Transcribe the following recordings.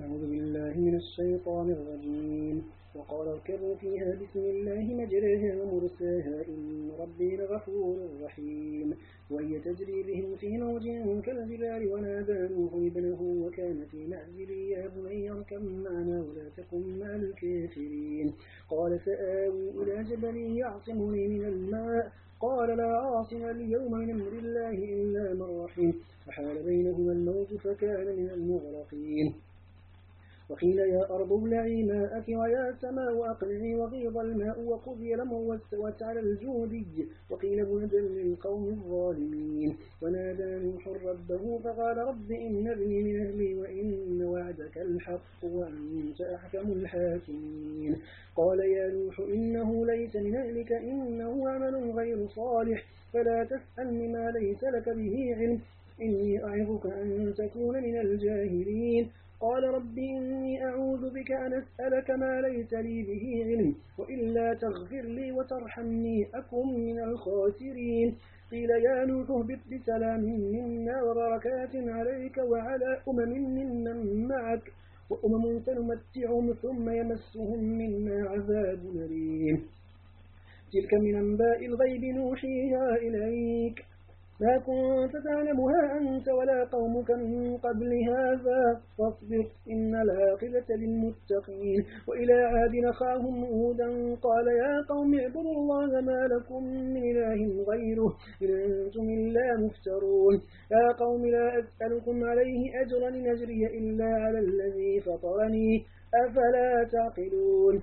أعوذ بالله من الشيطان الرجيم. وقال اركبوا فيها بسم الله مجرها ومرساها إن ربي لغفور رحيم. وهي تجري بهم في موج كالجبال ونادى نوح ابنه وكان في معزل يا بني اركب معنا ولا تكن مع الكافرين. قال سآوي إلى جبل يعصمني من الماء. قال لا عاصم اليوم من أمر الله إلا من رحم فحال بينهما الموت فكان من المغرقين. وقيل يا أرض ابلعي ماءك ويا سماء أقلعي وغيض الماء وقضي الأمر واستوت على الجودي. وقيل بعدا للقوم الظالمين. ونادى نوح ربه فقال رب إن ابني من أهلي وإن وعدك الحق وأنت أحكم الحاكمين. قال يا نوح إنه ليس من أهلك إنه عمل غير صالح. فلا تسألني ما ليس لك به علم. إني أعظك أن تكون من الجاهلين. قال رب إني أعوذ بك أن أسألك ما ليس لي به علم وإلا تغفر لي وترحمني أكن من الخاسرين. قيل يا نوح اهبط بسلام منا وبركات عليك وعلى أمم ممن معك وأمم سنمتعهم ثم يمسهم منا عذاب أليم. تلك من أنباء الغيب نوحيها إليك. ما كنت تعلمها أنت ولا قومك من قبل هذا. فاصبر إن العاقبة للمتقين. وإلى عاد نخاهم هودا قال يا قوم اعبدوا الله ما لكم من إله غيره إن أنتم إلا مفترون. يا قوم لا أسألكم عليه أجرا نجري إلا على الذي فطرني. أفلا تعقلون؟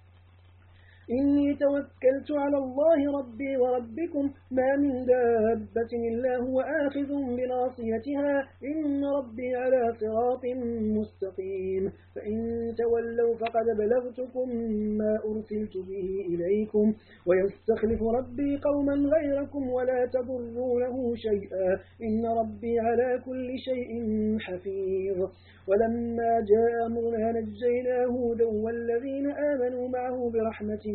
إني توكلت على الله ربي وربكم ما من دابة إلا هو آخذ بناصيتها. إن ربي على صراط مستقيم. فإن تولوا فقد بلغتكم ما أرسلت به إليكم. ويستخلف ربي قوما غيركم ولا تضروا له شيئا. إن ربي على كل شيء حفيظ. ولما جاء أمرنا نجينا هودا والذين آمنوا معه برحمة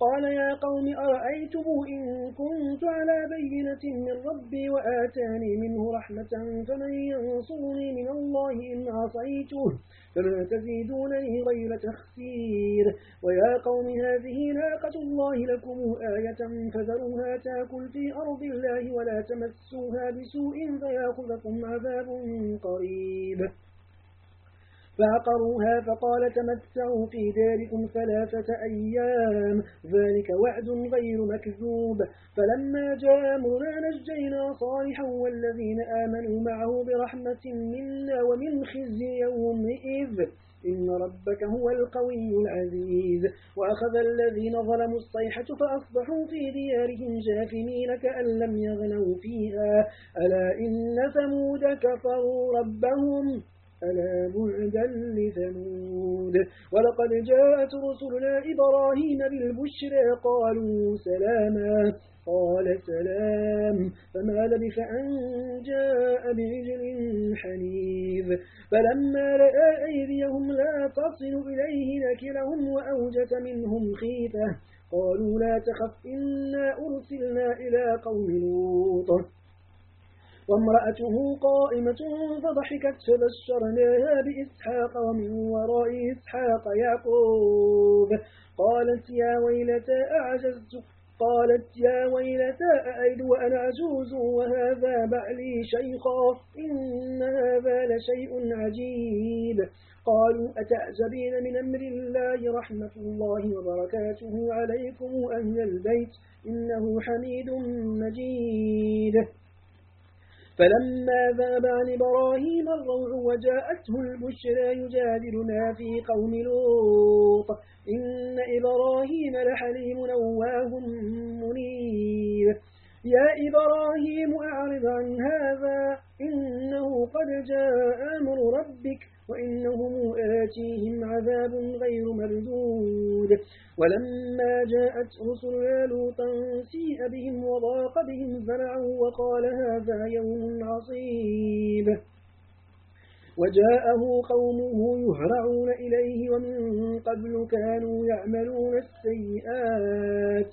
قال يا قوم أرأيتم إن كنت على بينة من ربي وآتاني منه رحمة فمن ينصرني من الله إن عصيته فما تزيدونني غير تخسير ويا قوم هذه ناقة الله لكم آية فذروها تاكل في أرض الله ولا تمسوها بسوء فيأخذكم عذاب قريب فعقروها فقال تمتعوا في داركم ثلاثة أيام. ذلك وعد غير مكذوب. فلما جاء أمرنا نجينا صالحا والذين آمنوا معه برحمة منا ومن خزي يومئذ إن ربك هو القوي العزيز. وأخذ الذين ظلموا الصيحة فأصبحوا في ديارهم جاثمين كأن لم يغنوا فيها. ألا إن ثمود كفروا ربهم؟ ألا بعدا لثمود. ولقد جاءت رسلنا إبراهيم بالبشرى قالوا سلاما. قال سلام. فما لبث أن جاء بعجل حنيذ. فلما رأى أيديهم لا تصل إليه نكرهم وأوجس منهم خيفة. قالوا لا تخف إنا أرسلنا إلى قوم لوط. وامرأته قائمة فضحكت فبشرناها بإسحاق ومن وراء إسحاق يعقوب. قالت يا ويلتى أعجزت؟ قالت يا ويلتى أعد وأنا عجوز وهذا بعلي شيخا إن هذا لشيء عجيب. قالوا أتعجبين من أمر الله رحمة الله وبركاته عليكم أهل البيت؟ إنه حميد مجيد. فلما ذاب عن إبراهيم الروع وجاءته البشرى يجادلنا في قوم لوط. إن إبراهيم لحليم نواه منير يا إبراهيم أعرض عن هذا إنه قد جاء أمر ربك. وإنهم آتيهم عذاب غير مردود. ولما جاءت رسلنا لوطا سيء بهم وضاق بهم زرعوا وقال هذا يوم عصيب. وجاءه قومه يهرعون إليه ومن قبل كانوا يعملون السيئات.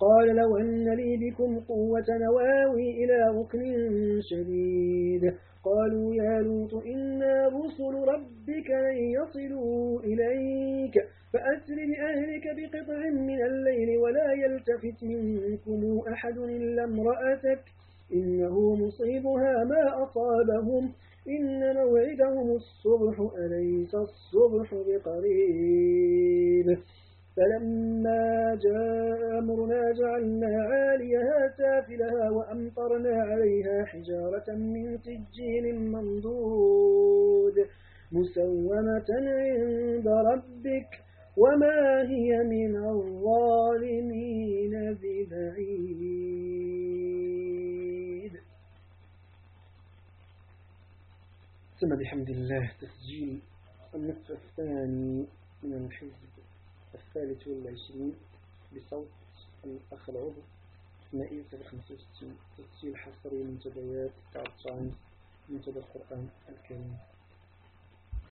قال لو أن لي بكم قوة نواوي إلى ركن شديد. قالوا يا لوط إنا رسل ربك لن يصلوا إليك فأسر بأهلك بقطع من الليل ولا يلتفت منكم أحد إلا امرأتك إنه مصيبها ما أصابهم. إن موعدهم الصبح أليس الصبح بقريب؟ فلما جاء أمرنا جعلنا عاليها سافلها وأمطرنا عليها حجارة من سجيل منضود مسومة عند ربك وما هي من الظالمين ببعيد. ثم بحمد الله تسجيل النصف الثاني من الحزب. الثالث والعشرين بصوت الأخ العضو إسماعيل سنة 65 تسجيل حصري منتديات تعطان منتدى القرآن الكريم.